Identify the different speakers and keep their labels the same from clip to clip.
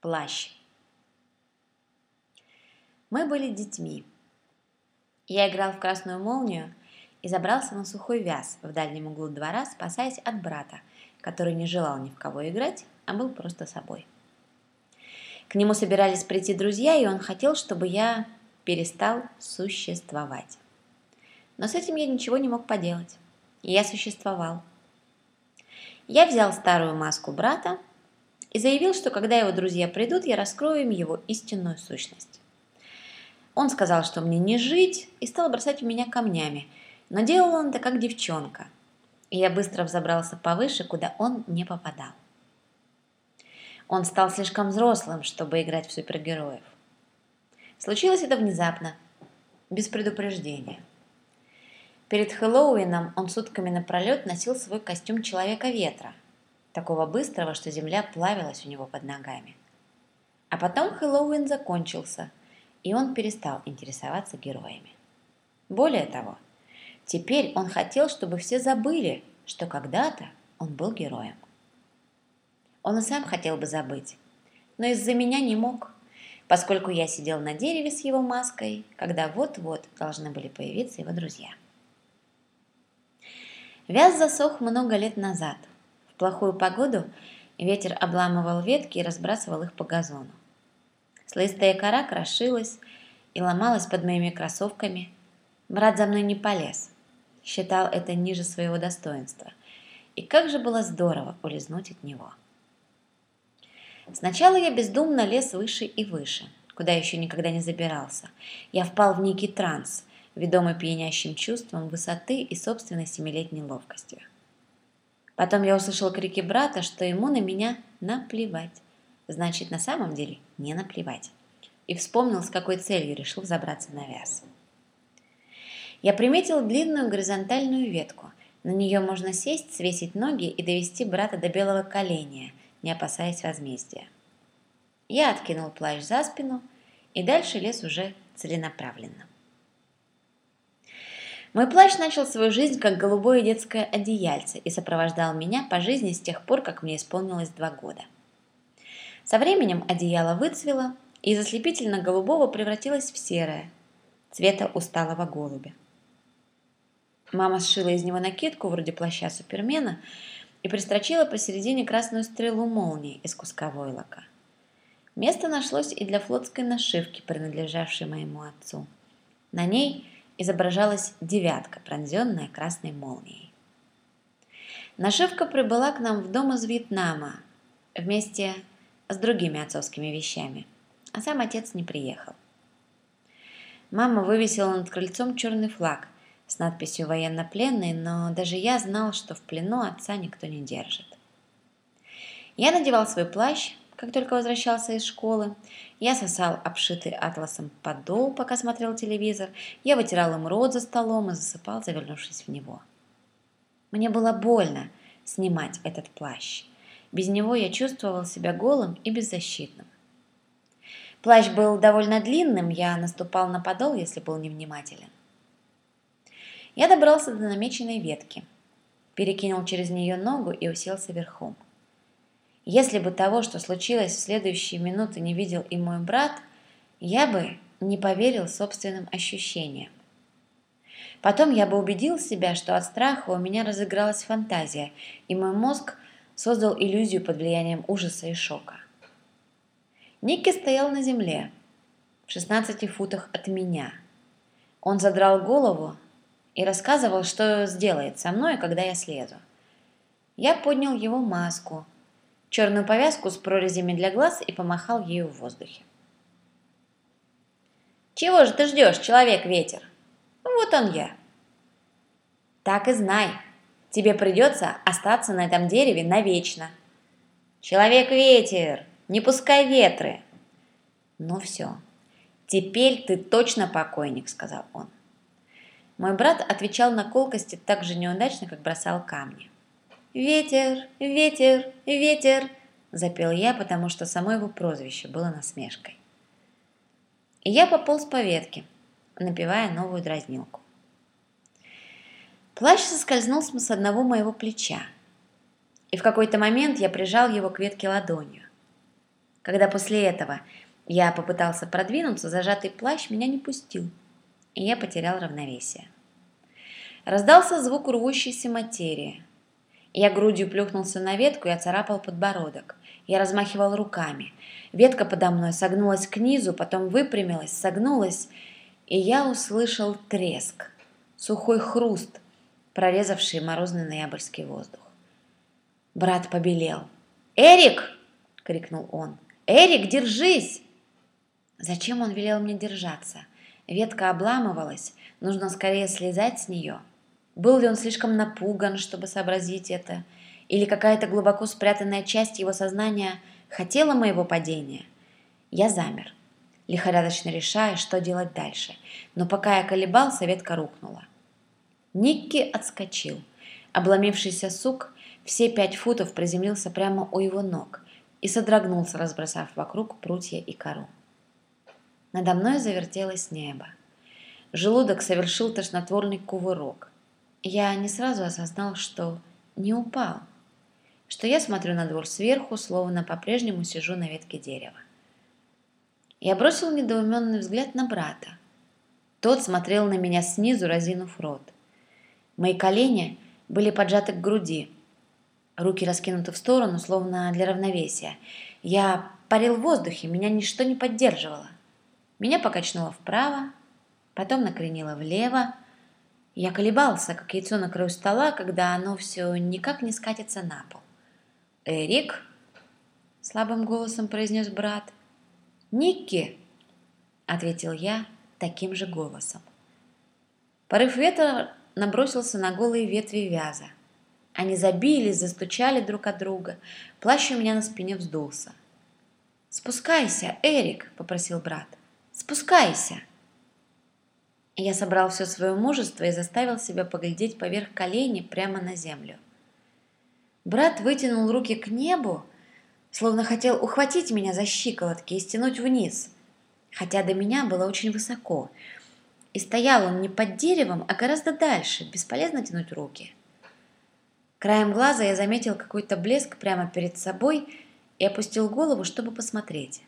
Speaker 1: Плащ. Мы были детьми. Я играл в красную молнию и забрался на сухой вяз в дальнем углу двора, спасаясь от брата, который не желал ни в кого играть, а был просто собой. К нему собирались прийти друзья, и он хотел, чтобы я перестал существовать. Но с этим я ничего не мог поделать. Я существовал. Я взял старую маску брата и заявил, что когда его друзья придут, я раскрою им его истинную сущность. Он сказал, что мне не жить, и стал бросать в меня камнями, но делал он это как девчонка, и я быстро взобрался повыше, куда он не попадал. Он стал слишком взрослым, чтобы играть в супергероев. Случилось это внезапно, без предупреждения. Перед Хэллоуином он сутками напролет носил свой костюм Человека-ветра, такого быстрого, что земля плавилась у него под ногами. А потом Хэллоуин закончился, и он перестал интересоваться героями. Более того, теперь он хотел, чтобы все забыли, что когда-то он был героем. Он и сам хотел бы забыть, но из-за меня не мог, поскольку я сидел на дереве с его маской, когда вот-вот должны были появиться его друзья. Вяз засох много лет назад, плохую погоду ветер обламывал ветки и разбрасывал их по газону. Слоистая кора крошилась и ломалась под моими кроссовками. Брат за мной не полез, считал это ниже своего достоинства. И как же было здорово улизнуть от него. Сначала я бездумно лез выше и выше, куда еще никогда не забирался. Я впал в некий транс, ведомый пьянящим чувством высоты и собственной семилетней ловкостью. Потом я услышал крики брата, что ему на меня наплевать. Значит, на самом деле не наплевать. И вспомнил, с какой целью решил забраться на вяз. Я приметил длинную горизонтальную ветку. На нее можно сесть, свесить ноги и довести брата до белого коленя, не опасаясь возмездия. Я откинул плащ за спину и дальше лез уже целенаправленно. Мой плащ начал свою жизнь как голубое детское одеяльце и сопровождал меня по жизни с тех пор, как мне исполнилось два года. Со временем одеяло выцвело и из ослепительно-голубого превратилось в серое, цвета усталого голубя. Мама сшила из него накидку вроде плаща Супермена и пристрочила посередине красную стрелу молнии из куска войлока. Место нашлось и для флотской нашивки, принадлежавшей моему отцу. На ней – изображалась девятка, пронзенная красной молнией. Нашивка прибыла к нам в дом из Вьетнама вместе с другими отцовскими вещами, а сам отец не приехал. Мама вывесила над крыльцом черный флаг с надписью «Военнопленный», но даже я знал, что в плену отца никто не держит. Я надевал свой плащ, как только возвращался из школы. Я сосал обшитый атласом подол, пока смотрел телевизор. Я вытирал им рот за столом и засыпал, завернувшись в него. Мне было больно снимать этот плащ. Без него я чувствовал себя голым и беззащитным. Плащ был довольно длинным, я наступал на подол, если был невнимателен. Я добрался до намеченной ветки, перекинул через нее ногу и уселся верхом. Если бы того, что случилось в следующие минуты, не видел и мой брат, я бы не поверил собственным ощущениям. Потом я бы убедил себя, что от страха у меня разыгралась фантазия, и мой мозг создал иллюзию под влиянием ужаса и шока. Никки стоял на земле, в 16 футах от меня. Он задрал голову и рассказывал, что сделает со мной, когда я слезу. Я поднял его маску – черную повязку с прорезями для глаз и помахал ею в воздухе. «Чего же ты ждешь, человек-ветер? Вот он я». «Так и знай, тебе придется остаться на этом дереве навечно». «Человек-ветер, не пускай ветры». «Ну все, теперь ты точно покойник», — сказал он. Мой брат отвечал на колкости так же неудачно, как бросал камни. «Ветер, ветер, ветер!» – запел я, потому что само его прозвище было насмешкой. И я пополз по ветке, напевая новую дразнилку. Плащ соскользнул с одного моего плеча, и в какой-то момент я прижал его к ветке ладонью. Когда после этого я попытался продвинуться, зажатый плащ меня не пустил, и я потерял равновесие. Раздался звук рвущейся материи. Я грудью плюхнулся на ветку и оцарапал подбородок. Я размахивал руками. Ветка подо мной согнулась к низу, потом выпрямилась, согнулась, и я услышал треск, сухой хруст, прорезавший морозный ноябрьский воздух. Брат побелел. «Эрик!» — крикнул он. «Эрик, держись!» Зачем он велел мне держаться? Ветка обламывалась, нужно скорее слезать с нее. Был ли он слишком напуган, чтобы сообразить это? Или какая-то глубоко спрятанная часть его сознания хотела моего падения? Я замер, лихорадочно решая, что делать дальше. Но пока я колебался, ветка рухнула. Никки отскочил. Обломившийся сук все пять футов приземлился прямо у его ног и содрогнулся, разбросав вокруг прутья и кору. Надо мной завертелось небо. Желудок совершил тошнотворный кувырок. Я не сразу осознал, что не упал, что я смотрю на двор сверху, словно по-прежнему сижу на ветке дерева. Я бросил недоуменный взгляд на брата. Тот смотрел на меня снизу, разинув рот. Мои колени были поджаты к груди, руки раскинуты в сторону, словно для равновесия. Я парил в воздухе, меня ничто не поддерживало. Меня покачнуло вправо, потом накренило влево, я колебался, как яйцо на краю стола, когда оно все никак не скатится на пол. «Эрик?» — слабым голосом произнес брат. «Никки!» — ответил я таким же голосом. Порыв ветра набросился на голые ветви вяза. Они забились, застучали друг от друга. Плащ у меня на спине вздулся. «Спускайся, Эрик!» — попросил брат. «Спускайся!» Я собрал все свое мужество и заставил себя поглядеть поверх колени прямо на землю. Брат вытянул руки к небу, словно хотел ухватить меня за щиколотки и стянуть вниз, хотя до меня было очень высоко. И стоял он не под деревом, а гораздо дальше, бесполезно тянуть руки. Краем глаза я заметил какой-то блеск прямо перед собой и опустил голову, чтобы посмотреть.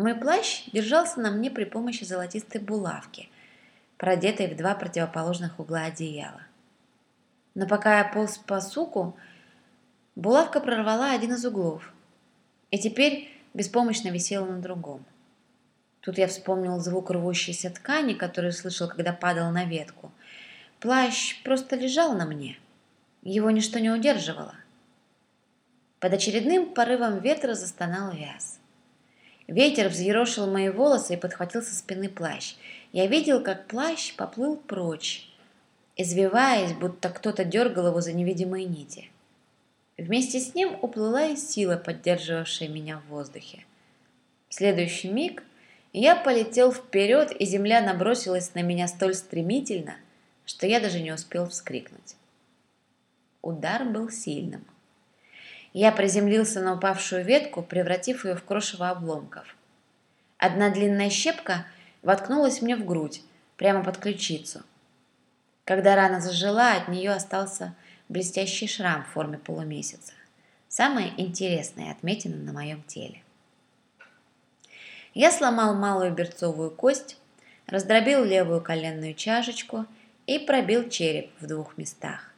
Speaker 1: Мой плащ держался на мне при помощи золотистой булавки, продетой в два противоположных угла одеяла. Но пока я полз по суку, булавка прорвала один из углов и теперь беспомощно висела на другом. Тут я вспомнил звук рвущейся ткани, который слышал, когда падал на ветку. Плащ просто лежал на мне. Его ничто не удерживало. Под очередным порывом ветра застонал вяз. Ветер взъерошил мои волосы и подхватил со спины плащ. Я видел, как плащ поплыл прочь, извиваясь, будто кто-то дергал его за невидимые нити. Вместе с ним уплыла и сила, поддерживавшая меня в воздухе. В следующий миг я полетел вперед, и земля набросилась на меня столь стремительно, что я даже не успел вскрикнуть. Удар был сильным. Я приземлился на упавшую ветку, превратив ее в крошево обломков. Одна длинная щепка воткнулась мне в грудь, прямо под ключицу. Когда рана зажила, от нее остался блестящий шрам в форме полумесяца. Самая интересная отметина на моем теле. Я сломал малую берцовую кость, раздробил левую коленную чашечку и пробил череп в двух местах.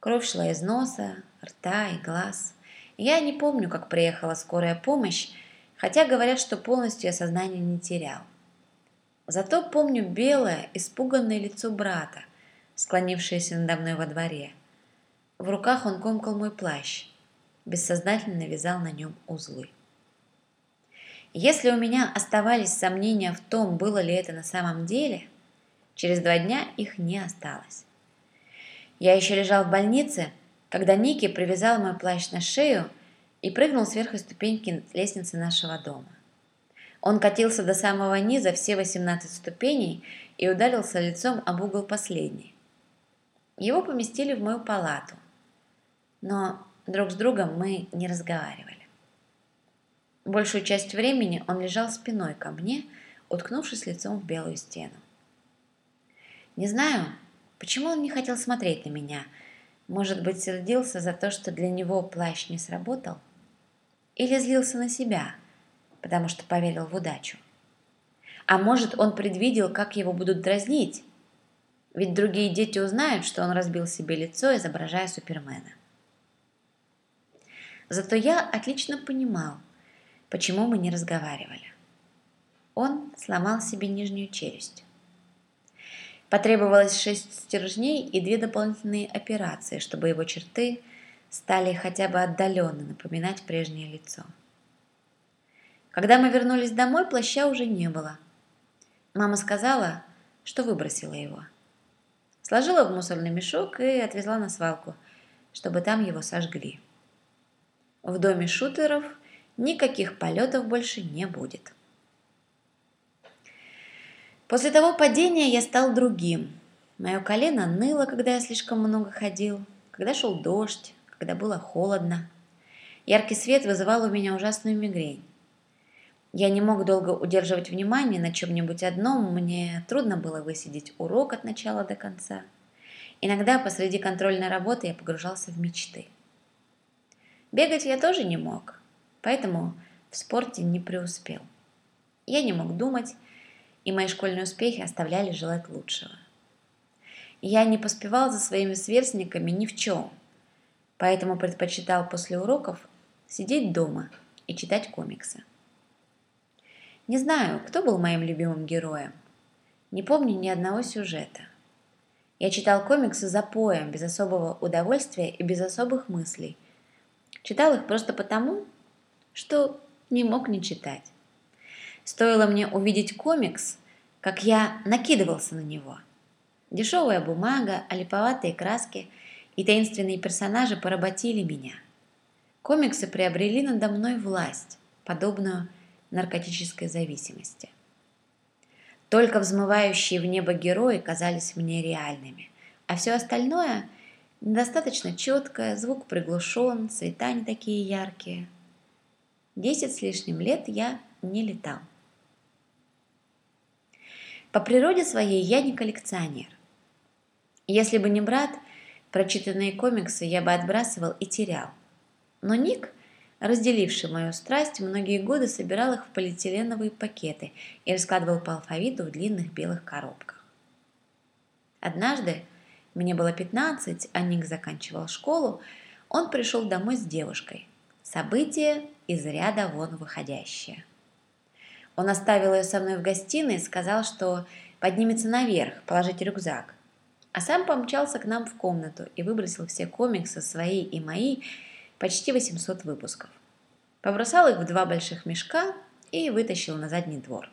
Speaker 1: Кровь шла из носа, рта и глаз. Я не помню, как приехала скорая помощь, хотя говорят, что полностью я сознание не терял. Зато помню белое, испуганное лицо брата, склонившееся надо мной во дворе. В руках он комкал мой плащ, бессознательно вязал на нем узлы. Если у меня оставались сомнения в том, было ли это на самом деле, через два дня их не осталось. Я еще лежал в больнице, когда Ники привязал мой плащ на шею и прыгнул сверху ступеньки лестницы нашего дома. Он катился до самого низа все 18 ступеней и ударился лицом об угол последней. Его поместили в мою палату, но друг с другом мы не разговаривали. Большую часть времени он лежал спиной ко мне, уткнувшись лицом в белую стену. Не знаю, почему он не хотел смотреть на меня – может быть, сердился за то, что для него плащ не сработал? Или злился на себя, потому что поверил в удачу? А может, он предвидел, как его будут дразнить? Ведь другие дети узнают, что он разбил себе лицо, изображая Супермена. Зато я отлично понимал, почему мы не разговаривали. Он сломал себе нижнюю челюсть. Потребовалось шесть стержней и две дополнительные операции, чтобы его черты стали хотя бы отдаленно напоминать прежнее лицо. Когда мы вернулись домой, плаща уже не было. Мама сказала, что выбросила его. Сложила в мусорный мешок и отвезла на свалку, чтобы там его сожгли. В доме шутеров никаких полетов больше не будет. После того падения я стал другим. Мое колено ныло, когда я слишком много ходил, когда шел дождь, когда было холодно. Яркий свет вызывал у меня ужасную мигрень. Я не мог долго удерживать внимание на чем-нибудь одном, мне трудно было высидеть урок от начала до конца. Иногда посреди контрольной работы я погружался в мечты. Бегать я тоже не мог, поэтому в спорте не преуспел. Я не мог думать, и мои школьные успехи оставляли желать лучшего. Я не поспевал за своими сверстниками ни в чем, поэтому предпочитал после уроков сидеть дома и читать комиксы. Не знаю, кто был моим любимым героем. Не помню ни одного сюжета. Я читал комиксы за поем, без особого удовольствия и без особых мыслей. Читал их просто потому, что не мог не читать. Стоило мне увидеть комикс, как я накидывался на него. Дешевая бумага, олиповатые краски и таинственные персонажи поработили меня. Комиксы приобрели надо мной власть, подобную наркотической зависимости. Только взмывающие в небо герои казались мне реальными, а все остальное недостаточно четкое, звук приглушен, цвета не такие яркие. Десять с лишним лет я не летал. По природе своей я не коллекционер. Если бы не брат, прочитанные комиксы я бы отбрасывал и терял. Но Ник, разделивший мою страсть, многие годы собирал их в полиэтиленовые пакеты и раскладывал по алфавиту в длинных белых коробках. Однажды, мне было 15, а Ник заканчивал школу, он пришел домой с девушкой. Событие из ряда вон выходящее. Он оставил ее со мной в гостиной и сказал, что поднимется наверх, положить рюкзак. А сам помчался к нам в комнату и выбросил все комиксы, свои и мои, почти 800 выпусков. Побросал их в два больших мешка и вытащил на задний двор.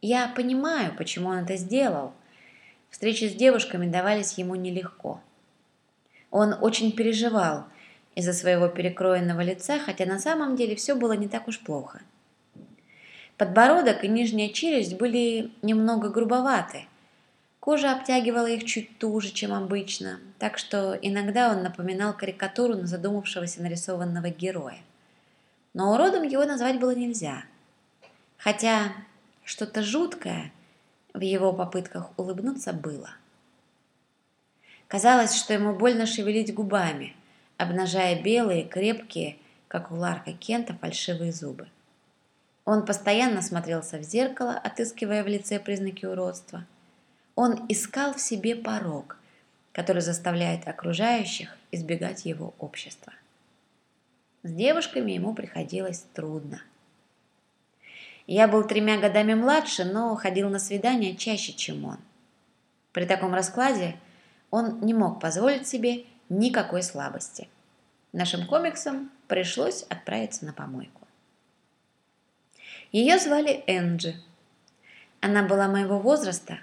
Speaker 1: Я понимаю, почему он это сделал. Встречи с девушками давались ему нелегко. Он очень переживал из-за своего перекроенного лица, хотя на самом деле все было не так уж плохо – Подбородок и нижняя челюсть были немного грубоваты. Кожа обтягивала их чуть туже, чем обычно, так что иногда он напоминал карикатуру на задумавшегося нарисованного героя. Но уродом его назвать было нельзя. Хотя что-то жуткое в его попытках улыбнуться было. Казалось, что ему больно шевелить губами, обнажая белые, крепкие, как у Ларка Кента, фальшивые зубы. Он постоянно смотрелся в зеркало, отыскивая в лице признаки уродства. Он искал в себе порог, который заставляет окружающих избегать его общества. С девушками ему приходилось трудно. Я был тремя годами младше, но ходил на свидания чаще, чем он. При таком раскладе он не мог позволить себе никакой слабости. Нашим комиксам пришлось отправиться на помойку. Ее звали Энджи. Она была моего возраста,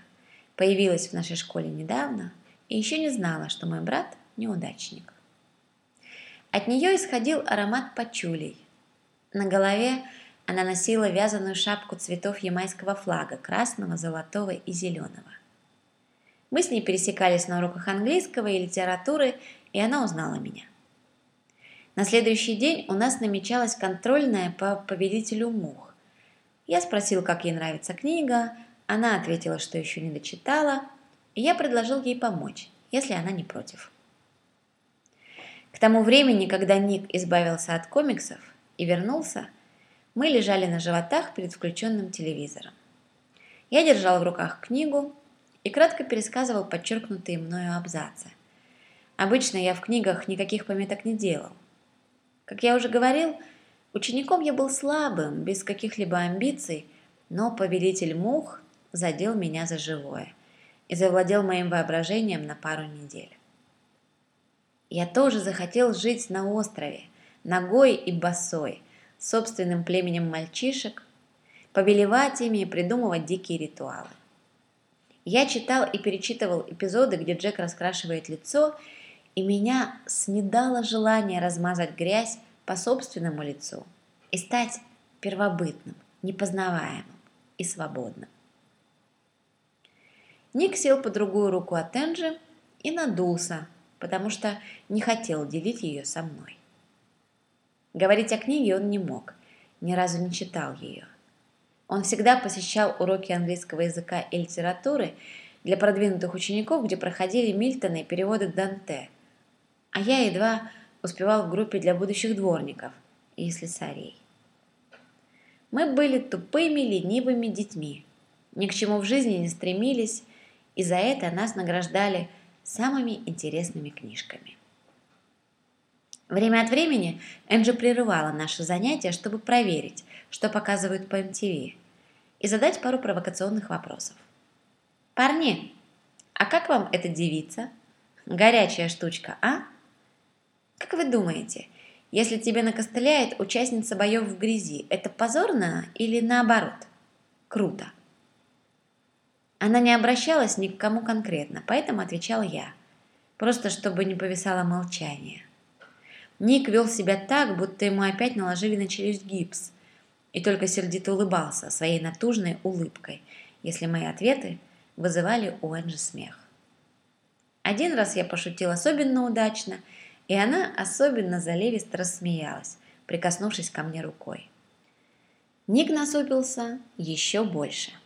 Speaker 1: появилась в нашей школе недавно и еще не знала, что мой брат – неудачник. От нее исходил аромат пачулей. На голове она носила вязаную шапку цветов ямайского флага – красного, золотого и зеленого. Мы с ней пересекались на уроках английского и литературы, и она узнала меня. На следующий день у нас намечалась контрольная по победителю мух. Я спросил, как ей нравится книга, она ответила, что еще не дочитала, и я предложил ей помочь, если она не против. К тому времени, когда Ник избавился от комиксов, и вернулся, мы лежали на животах перед включенным телевизором. Я держал в руках книгу и кратко пересказывал подчеркнутые мною абзацы. Обычно я в книгах никаких пометок не делал. Как я уже говорил, учеником я был слабым, без каких-либо амбиций, но повелитель мух задел меня за живое и завладел моим воображением на пару недель. Я тоже захотел жить на острове, ногой и босой, собственным племенем мальчишек, повелевать ими и придумывать дикие ритуалы. Я читал и перечитывал эпизоды, где Джек раскрашивает лицо, и меня снедало желание размазать грязь по собственному лицу и стать первобытным, непознаваемым и свободным. Ник сел по другую руку от Энджи и надулся, потому что не хотел делить ее со мной. Говорить о книге он не мог, ни разу не читал ее. Он всегда посещал уроки английского языка и литературы для продвинутых учеников, где проходили Мильтона и переводы Данте, а я едва успевал в группе для будущих дворников и слесарей. Мы были тупыми, ленивыми детьми, ни к чему в жизни не стремились, и за это нас награждали самыми интересными книжками. Время от времени Энджи прерывала наши занятия, чтобы проверить, что показывают по MTV, и задать пару провокационных вопросов. «Парни, а как вам эта девица? Горячая штучка, а? Как вы думаете, если тебе накостыляет участница боев в грязи, это позорно или наоборот? Круто!» Она не обращалась ни к кому конкретно, поэтому отвечал я, просто чтобы не повисало молчание. Ник вел себя так, будто ему опять наложили на челюсть гипс, и только сердито улыбался своей натужной улыбкой, если мои ответы вызывали у Энджи смех. Один раз я пошутил особенно удачно, и она особенно заливисто рассмеялась, прикоснувшись ко мне рукой. Ник насупился еще больше –